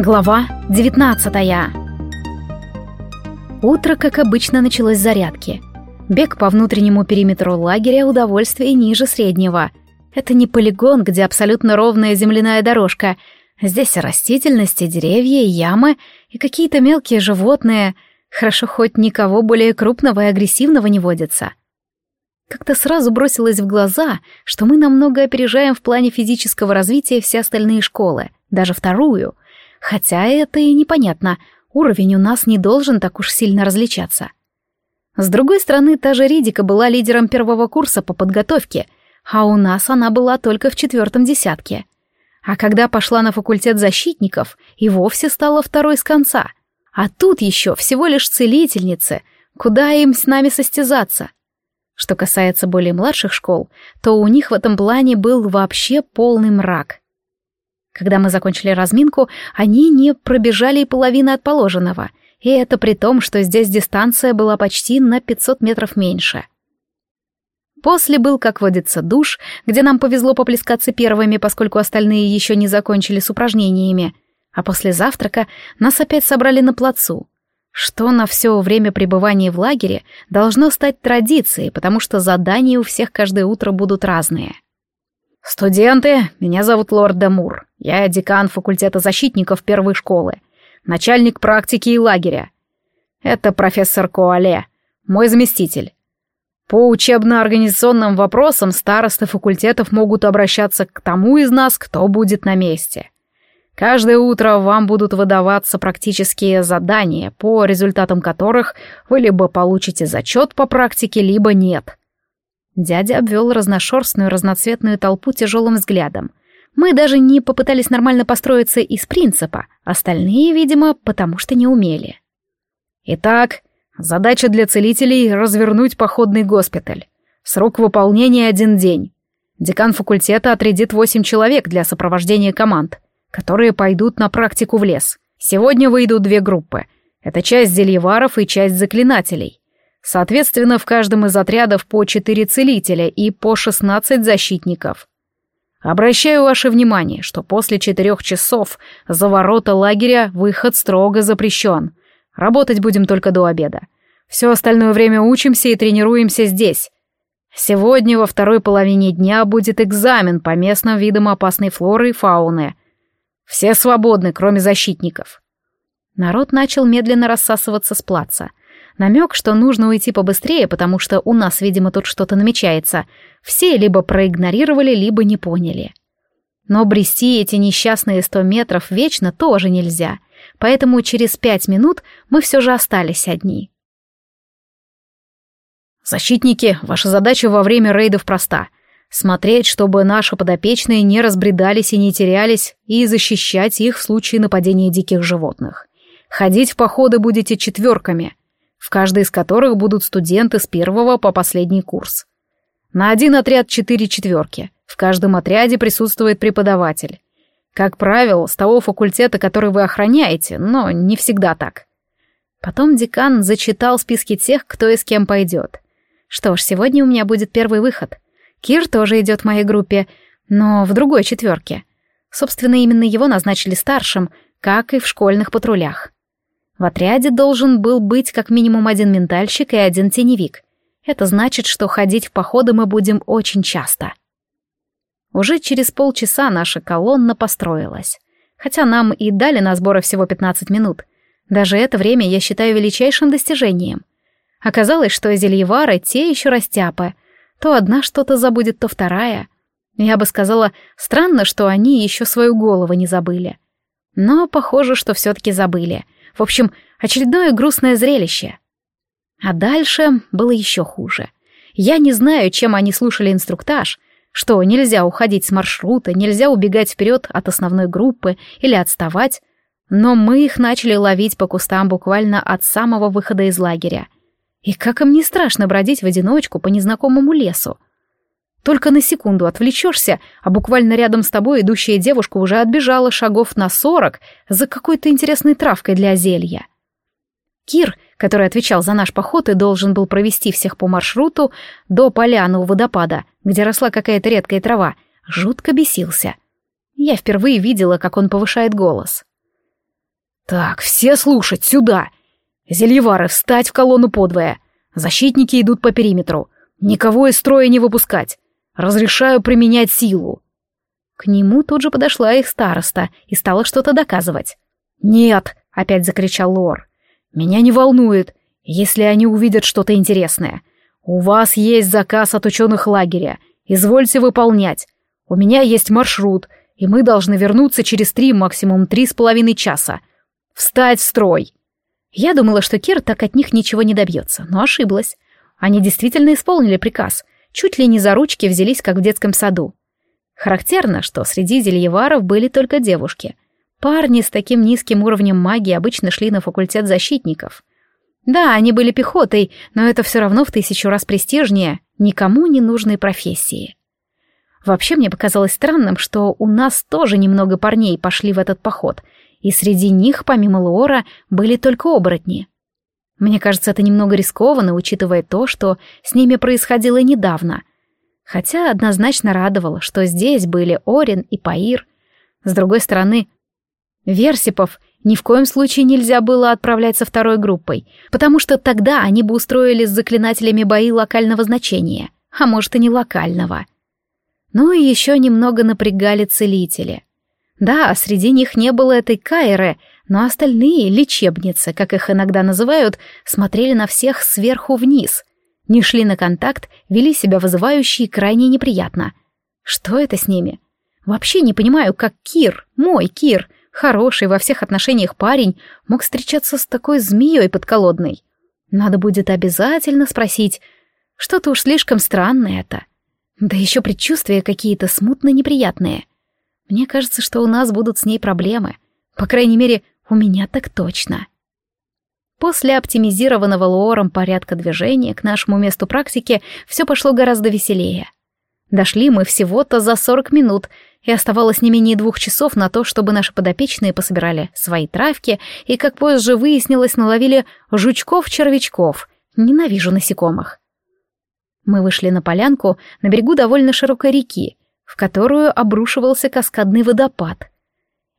Глава 19 Утро, как обычно, началось с зарядки. Бег по внутреннему периметру лагеря удовольствие ниже среднего. Это не полигон, где абсолютно ровная земляная дорожка. Здесь растительности, деревья, ямы и какие-то мелкие животные. Хорошо, хоть никого более крупного и агрессивного не водится. Как-то сразу бросилось в глаза, что мы намного опережаем в плане физического развития все остальные школы, даже вторую — Хотя это и непонятно, уровень у нас не должен так уж сильно различаться. С другой стороны, та же Ридика была лидером первого курса по подготовке, а у нас она была только в четвертом десятке. А когда пошла на факультет защитников, и вовсе стала второй с конца. А тут еще всего лишь целительницы, куда им с нами состязаться. Что касается более младших школ, то у них в этом плане был вообще полный мрак. Когда мы закончили разминку, они не пробежали и половины от положенного, и это при том, что здесь дистанция была почти на 500 метров меньше. После был, как водится, душ, где нам повезло поплескаться первыми, поскольку остальные еще не закончили с упражнениями, а после завтрака нас опять собрали на плацу, что на все время пребывания в лагере должно стать традицией, потому что задания у всех каждое утро будут разные. «Студенты, меня зовут Лорд Демур. Я декан факультета защитников первой школы, начальник практики и лагеря. Это профессор Коале, мой заместитель. По учебно-организационным вопросам старосты факультетов могут обращаться к тому из нас, кто будет на месте. Каждое утро вам будут выдаваться практические задания, по результатам которых вы либо получите зачет по практике, либо нет. Дядя обвел разношерстную разноцветную толпу тяжелым взглядом. Мы даже не попытались нормально построиться из принципа, остальные, видимо, потому что не умели. Итак, задача для целителей — развернуть походный госпиталь. Срок выполнения — один день. Декан факультета отрядит восемь человек для сопровождения команд, которые пойдут на практику в лес. Сегодня выйдут две группы. Это часть зельеваров и часть заклинателей. Соответственно, в каждом из отрядов по четыре целителя и по шестнадцать защитников. Обращаю ваше внимание, что после четырех часов за ворота лагеря выход строго запрещен. Работать будем только до обеда. Все остальное время учимся и тренируемся здесь. Сегодня во второй половине дня будет экзамен по местным видам опасной флоры и фауны. Все свободны, кроме защитников. Народ начал медленно рассасываться с плаца. Намек, что нужно уйти побыстрее, потому что у нас, видимо, тут что-то намечается, все либо проигнорировали, либо не поняли. Но брести эти несчастные сто метров вечно тоже нельзя, поэтому через пять минут мы все же остались одни. «Защитники, ваша задача во время рейдов проста — смотреть, чтобы наши подопечные не разбредались и не терялись, и защищать их в случае нападения диких животных. Ходить в походы будете четверками — в каждой из которых будут студенты с первого по последний курс. На один отряд четыре четверки. В каждом отряде присутствует преподаватель. Как правило, с того факультета, который вы охраняете, но не всегда так. Потом декан зачитал списки тех, кто и с кем пойдет. Что ж, сегодня у меня будет первый выход. Кир тоже идет в моей группе, но в другой четверке. Собственно, именно его назначили старшим, как и в школьных патрулях. В отряде должен был быть как минимум один ментальщик и один теневик. Это значит, что ходить в походы мы будем очень часто. Уже через полчаса наша колонна построилась. Хотя нам и дали на сборы всего 15 минут. Даже это время я считаю величайшим достижением. Оказалось, что зельевары те еще растяпы. То одна что-то забудет, то вторая. Я бы сказала, странно, что они еще свою голову не забыли. Но похоже, что все-таки забыли — в общем, очередное грустное зрелище. А дальше было еще хуже. Я не знаю, чем они слушали инструктаж, что нельзя уходить с маршрута, нельзя убегать вперед от основной группы или отставать, но мы их начали ловить по кустам буквально от самого выхода из лагеря. И как им не страшно бродить в одиночку по незнакомому лесу. Только на секунду отвлечешься, а буквально рядом с тобой идущая девушка уже отбежала шагов на сорок за какой-то интересной травкой для зелья. Кир, который отвечал за наш поход и должен был провести всех по маршруту до поляны у водопада, где росла какая-то редкая трава, жутко бесился. Я впервые видела, как он повышает голос. «Так, все слушать, сюда! Зельевары, встать в колонну подвое! Защитники идут по периметру. Никого из строя не выпускать. Разрешаю применять силу!» К нему тут же подошла их староста и стала что-то доказывать. «Нет!» — опять закричал Лор. «Меня не волнует, если они увидят что-то интересное. У вас есть заказ от ученых лагеря. Извольте выполнять. У меня есть маршрут, и мы должны вернуться через три, максимум три с половиной часа. Встать в строй!» Я думала, что Кир так от них ничего не добьется, но ошиблась. Они действительно исполнили приказ. Чуть ли не за ручки взялись, как в детском саду. Характерно, что среди зельеваров были только девушки. Парни с таким низким уровнем магии обычно шли на факультет защитников. Да, они были пехотой, но это все равно в тысячу раз престижнее никому не нужной профессии. Вообще мне показалось странным, что у нас тоже немного парней пошли в этот поход, и среди них, помимо Лора, были только оборотни. Мне кажется, это немного рискованно, учитывая то, что с ними происходило недавно, Хотя однозначно радовало, что здесь были Орин и Паир. С другой стороны, Версипов ни в коем случае нельзя было отправлять со второй группой, потому что тогда они бы устроили с заклинателями бои локального значения, а может и не локального. Ну и еще немного напрягали целители. Да, среди них не было этой Кайры, но остальные лечебницы, как их иногда называют, смотрели на всех сверху вниз, не шли на контакт, вели себя вызывающе и крайне неприятно. Что это с ними? Вообще не понимаю, как Кир, мой Кир, хороший во всех отношениях парень, мог встречаться с такой змеей подколодной. Надо будет обязательно спросить. Что-то уж слишком странное это. Да еще предчувствия какие-то смутно неприятные. Мне кажется, что у нас будут с ней проблемы. По крайней мере, у меня так точно. После оптимизированного лором порядка движения к нашему месту практики все пошло гораздо веселее. Дошли мы всего-то за 40 минут, и оставалось не менее двух часов на то, чтобы наши подопечные пособирали свои травки и, как позже выяснилось, наловили жучков-червячков. Ненавижу насекомых. Мы вышли на полянку на берегу довольно широкой реки, в которую обрушивался каскадный водопад —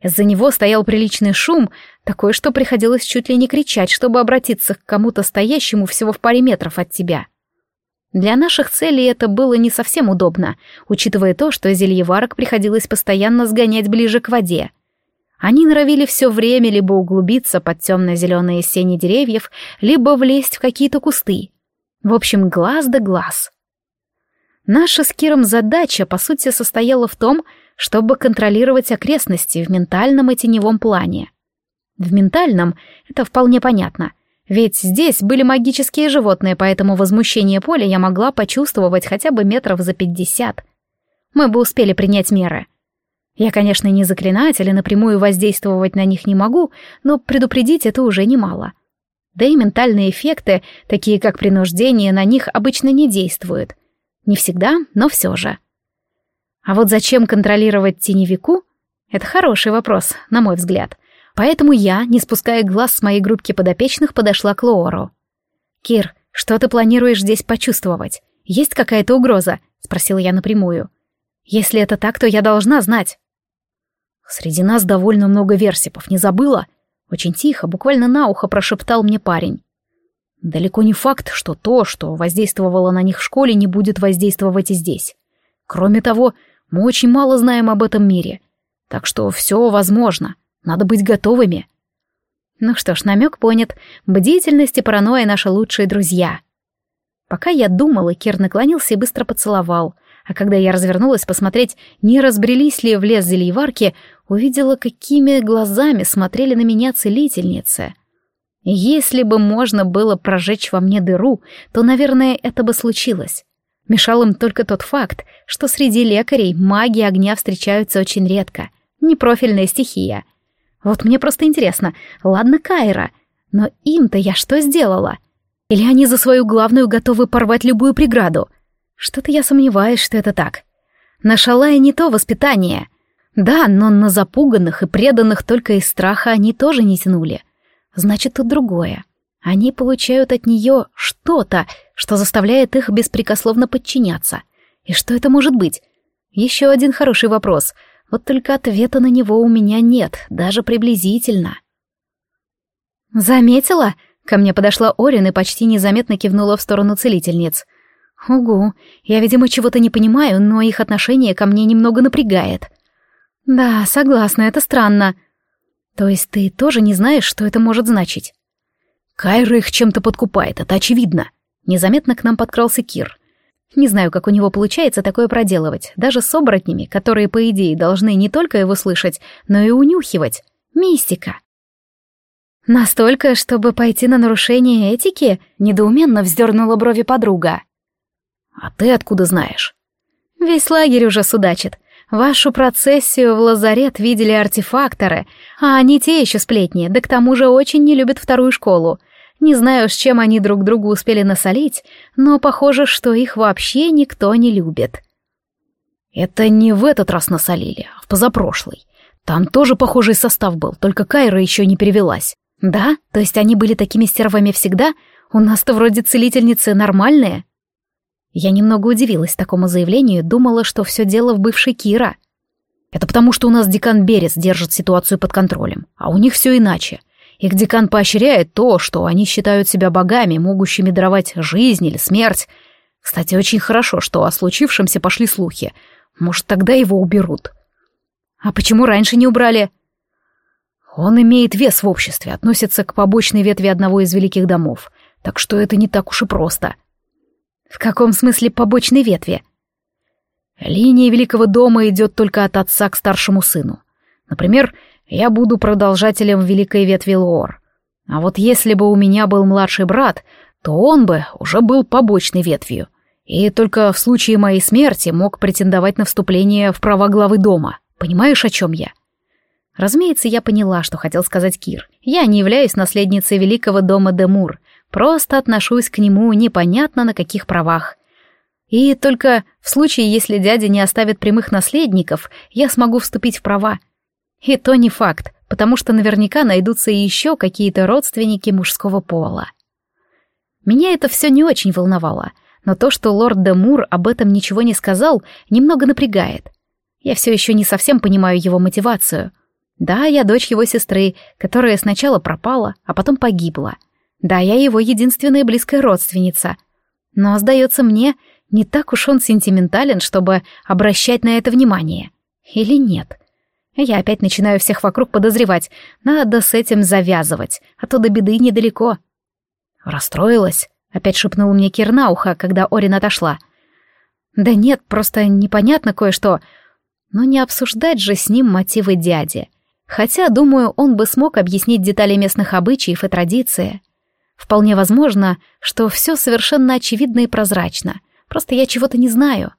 из-за него стоял приличный шум, такой, что приходилось чуть ли не кричать, чтобы обратиться к кому-то стоящему всего в паре метров от тебя. Для наших целей это было не совсем удобно, учитывая то, что зельеварок приходилось постоянно сгонять ближе к воде. Они норовили все время либо углубиться под темно-зеленые сени деревьев, либо влезть в какие-то кусты. В общем, глаз да глаз. Наша с Киром задача, по сути, состояла в том, чтобы контролировать окрестности в ментальном и теневом плане. В ментальном это вполне понятно, ведь здесь были магические животные, поэтому возмущение поля я могла почувствовать хотя бы метров за пятьдесят. Мы бы успели принять меры. Я, конечно, не заклинатель и напрямую воздействовать на них не могу, но предупредить это уже немало. Да и ментальные эффекты, такие как принуждение, на них обычно не действуют. Не всегда, но все же. А вот зачем контролировать теневику? Это хороший вопрос, на мой взгляд. Поэтому я, не спуская глаз с моей группки подопечных, подошла к Лоору. «Кир, что ты планируешь здесь почувствовать? Есть какая-то угроза?» — спросила я напрямую. «Если это так, то я должна знать». «Среди нас довольно много версипов, не забыла?» Очень тихо, буквально на ухо прошептал мне парень. «Далеко не факт, что то, что воздействовало на них в школе, не будет воздействовать и здесь. Кроме того, мы очень мало знаем об этом мире. Так что все возможно. Надо быть готовыми. Ну что ж, намек понят. Бдительность и паранойя — наши лучшие друзья. Пока я думала, Кир наклонился и быстро поцеловал. А когда я развернулась посмотреть, не разбрелись ли в лес зельеварки, увидела, какими глазами смотрели на меня целительницы. Если бы можно было прожечь во мне дыру, то, наверное, это бы случилось. Мешал им только тот факт, что среди лекарей маги огня встречаются очень редко. Непрофильная стихия. Вот мне просто интересно, ладно Кайра, но им-то я что сделала? Или они за свою главную готовы порвать любую преграду? Что-то я сомневаюсь, что это так. На Шалае не то воспитание. Да, но на запуганных и преданных только из страха они тоже не тянули. Значит, тут другое. Они получают от нее что-то, что заставляет их беспрекословно подчиняться. И что это может быть? Еще один хороший вопрос. Вот только ответа на него у меня нет, даже приблизительно. «Заметила?» Ко мне подошла Орин и почти незаметно кивнула в сторону целительниц. «Угу, я, видимо, чего-то не понимаю, но их отношение ко мне немного напрягает». «Да, согласна, это странно». «То есть ты тоже не знаешь, что это может значить?» «Кайра их чем-то подкупает, это очевидно». Незаметно к нам подкрался Кир. Не знаю, как у него получается такое проделывать, даже с оборотнями, которые, по идее, должны не только его слышать, но и унюхивать. Мистика. «Настолько, чтобы пойти на нарушение этики?» — недоуменно вздернула брови подруга. «А ты откуда знаешь?» «Весь лагерь уже судачит. Вашу процессию в лазарет видели артефакторы, а они те еще сплетни, да к тому же очень не любят вторую школу. Не знаю, с чем они друг другу успели насолить, но похоже, что их вообще никто не любит». «Это не в этот раз насолили, а в позапрошлый. Там тоже похожий состав был, только Кайра еще не перевелась. «Да? То есть они были такими стервами всегда? У нас-то вроде целительницы нормальные?» Я немного удивилась такому заявлению, думала, что все дело в бывшей Кира. «Это потому, что у нас декан Берес держит ситуацию под контролем, а у них все иначе. Их декан поощряет то, что они считают себя богами, могущими даровать жизнь или смерть. Кстати, очень хорошо, что о случившемся пошли слухи. Может, тогда его уберут». «А почему раньше не убрали?» Он имеет вес в обществе, относится к побочной ветви одного из великих домов, так что это не так уж и просто. В каком смысле побочной ветви? Линия великого дома идет только от отца к старшему сыну. Например, я буду продолжателем великой ветви Лоор. А вот если бы у меня был младший брат, то он бы уже был побочной ветвью, и только в случае моей смерти мог претендовать на вступление в права главы дома. Понимаешь, о чем я? Разумеется, я поняла, что хотел сказать Кир. Я не являюсь наследницей великого дома Демур, просто отношусь к нему непонятно на каких правах. И только в случае, если дядя не оставит прямых наследников, я смогу вступить в права. И то не факт, потому что наверняка найдутся еще какие-то родственники мужского пола. Меня это все не очень волновало, но то, что лорд Демур об этом ничего не сказал, немного напрягает. Я все еще не совсем понимаю его мотивацию — да, я дочь его сестры, которая сначала пропала, а потом погибла. Да, я его единственная близкая родственница. Но, сдается мне, не так уж он сентиментален, чтобы обращать на это внимание. Или нет? Я опять начинаю всех вокруг подозревать. Надо с этим завязывать, а то до беды недалеко. Расстроилась? Опять шепнул мне Кир ухо, когда Орин отошла. Да нет, просто непонятно кое-что. Но не обсуждать же с ним мотивы дяди. Хотя, думаю, он бы смог объяснить детали местных обычаев и традиции. Вполне возможно, что все совершенно очевидно и прозрачно. Просто я чего-то не знаю.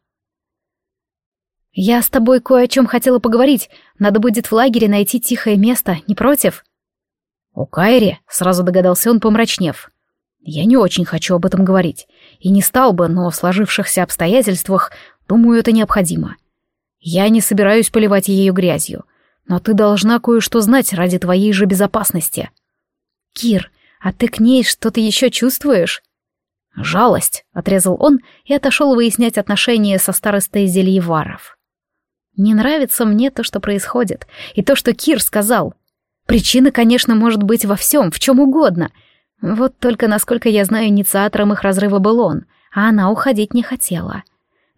Я с тобой кое о чем хотела поговорить. Надо будет в лагере найти тихое место, не против? У Кайри, сразу догадался он, помрачнев. Я не очень хочу об этом говорить. И не стал бы, но в сложившихся обстоятельствах, думаю, это необходимо. Я не собираюсь поливать ее грязью. Но ты должна кое-что знать ради твоей же безопасности. Кир, а ты к ней что-то еще чувствуешь? Жалость, отрезал он и отошел выяснять отношения со старостой Зельеваров. Не нравится мне то, что происходит, и то, что Кир сказал. Причина, конечно, может быть во всем, в чем угодно. Вот только, насколько я знаю, инициатором их разрыва был он, а она уходить не хотела.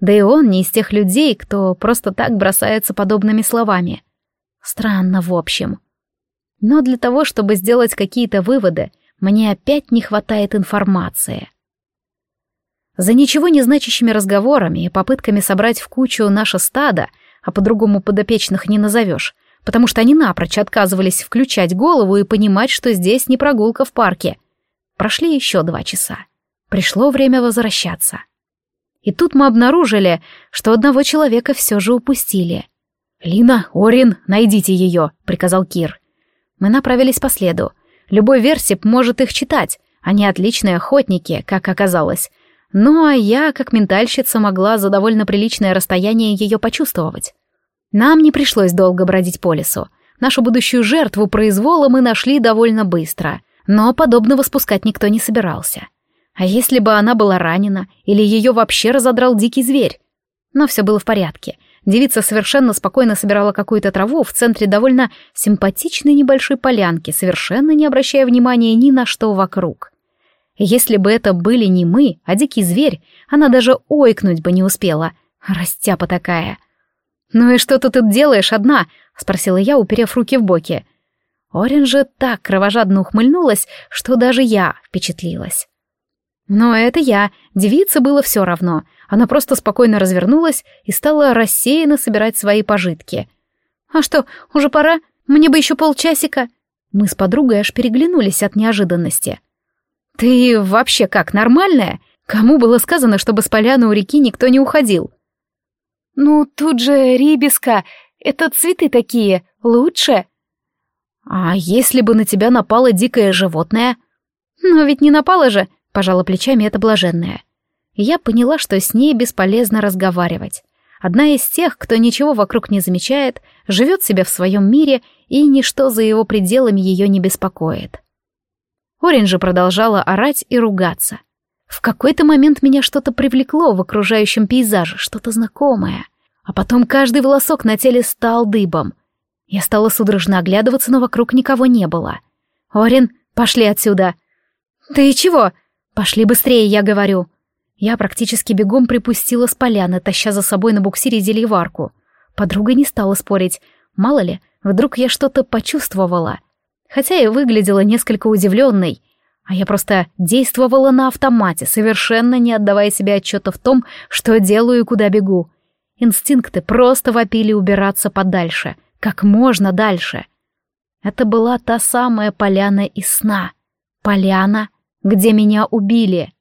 Да и он не из тех людей, кто просто так бросается подобными словами. Странно, в общем. Но для того, чтобы сделать какие-то выводы, мне опять не хватает информации. За ничего не значащими разговорами и попытками собрать в кучу наше стадо, а по-другому подопечных не назовешь, потому что они напрочь отказывались включать голову и понимать, что здесь не прогулка в парке. Прошли еще два часа. Пришло время возвращаться. И тут мы обнаружили, что одного человека все же упустили — «Лина, Орин, найдите ее», — приказал Кир. Мы направились по следу. Любой версип может их читать. Они отличные охотники, как оказалось. Ну а я, как ментальщица, могла за довольно приличное расстояние ее почувствовать. Нам не пришлось долго бродить по лесу. Нашу будущую жертву произвола мы нашли довольно быстро, но подобного спускать никто не собирался. А если бы она была ранена, или ее вообще разодрал дикий зверь? Но все было в порядке. Девица совершенно спокойно собирала какую-то траву в центре довольно симпатичной небольшой полянки, совершенно не обращая внимания ни на что вокруг. Если бы это были не мы, а дикий зверь, она даже ойкнуть бы не успела. Растяпа такая. «Ну и что ты тут делаешь одна?» — спросила я, уперев руки в боки. Орин же так кровожадно ухмыльнулась, что даже я впечатлилась. Но это я, девице было все равно. Она просто спокойно развернулась и стала рассеянно собирать свои пожитки. «А что, уже пора? Мне бы еще полчасика». Мы с подругой аж переглянулись от неожиданности. «Ты вообще как, нормальная? Кому было сказано, чтобы с поляны у реки никто не уходил?» «Ну, тут же рибиска. Это цветы такие. Лучше». «А если бы на тебя напало дикое животное?» «Но ведь не напало же», — пожала плечами эта блаженная. Я поняла, что с ней бесполезно разговаривать. Одна из тех, кто ничего вокруг не замечает, живет себе в своем мире, и ничто за его пределами ее не беспокоит. Орин же продолжала орать и ругаться. В какой-то момент меня что-то привлекло в окружающем пейзаже, что-то знакомое. А потом каждый волосок на теле стал дыбом. Я стала судорожно оглядываться, но вокруг никого не было. «Орин, пошли отсюда!» «Ты чего?» «Пошли быстрее, я говорю!» Я практически бегом припустила с поляны, таща за собой на буксире зельеварку. Подруга не стала спорить. Мало ли, вдруг я что-то почувствовала — хотя и выглядела несколько удивленной, а я просто действовала на автомате, совершенно не отдавая себе отчета в том, что делаю и куда бегу. Инстинкты просто вопили убираться подальше, как можно дальше. Это была та самая поляна из сна. Поляна, где меня убили.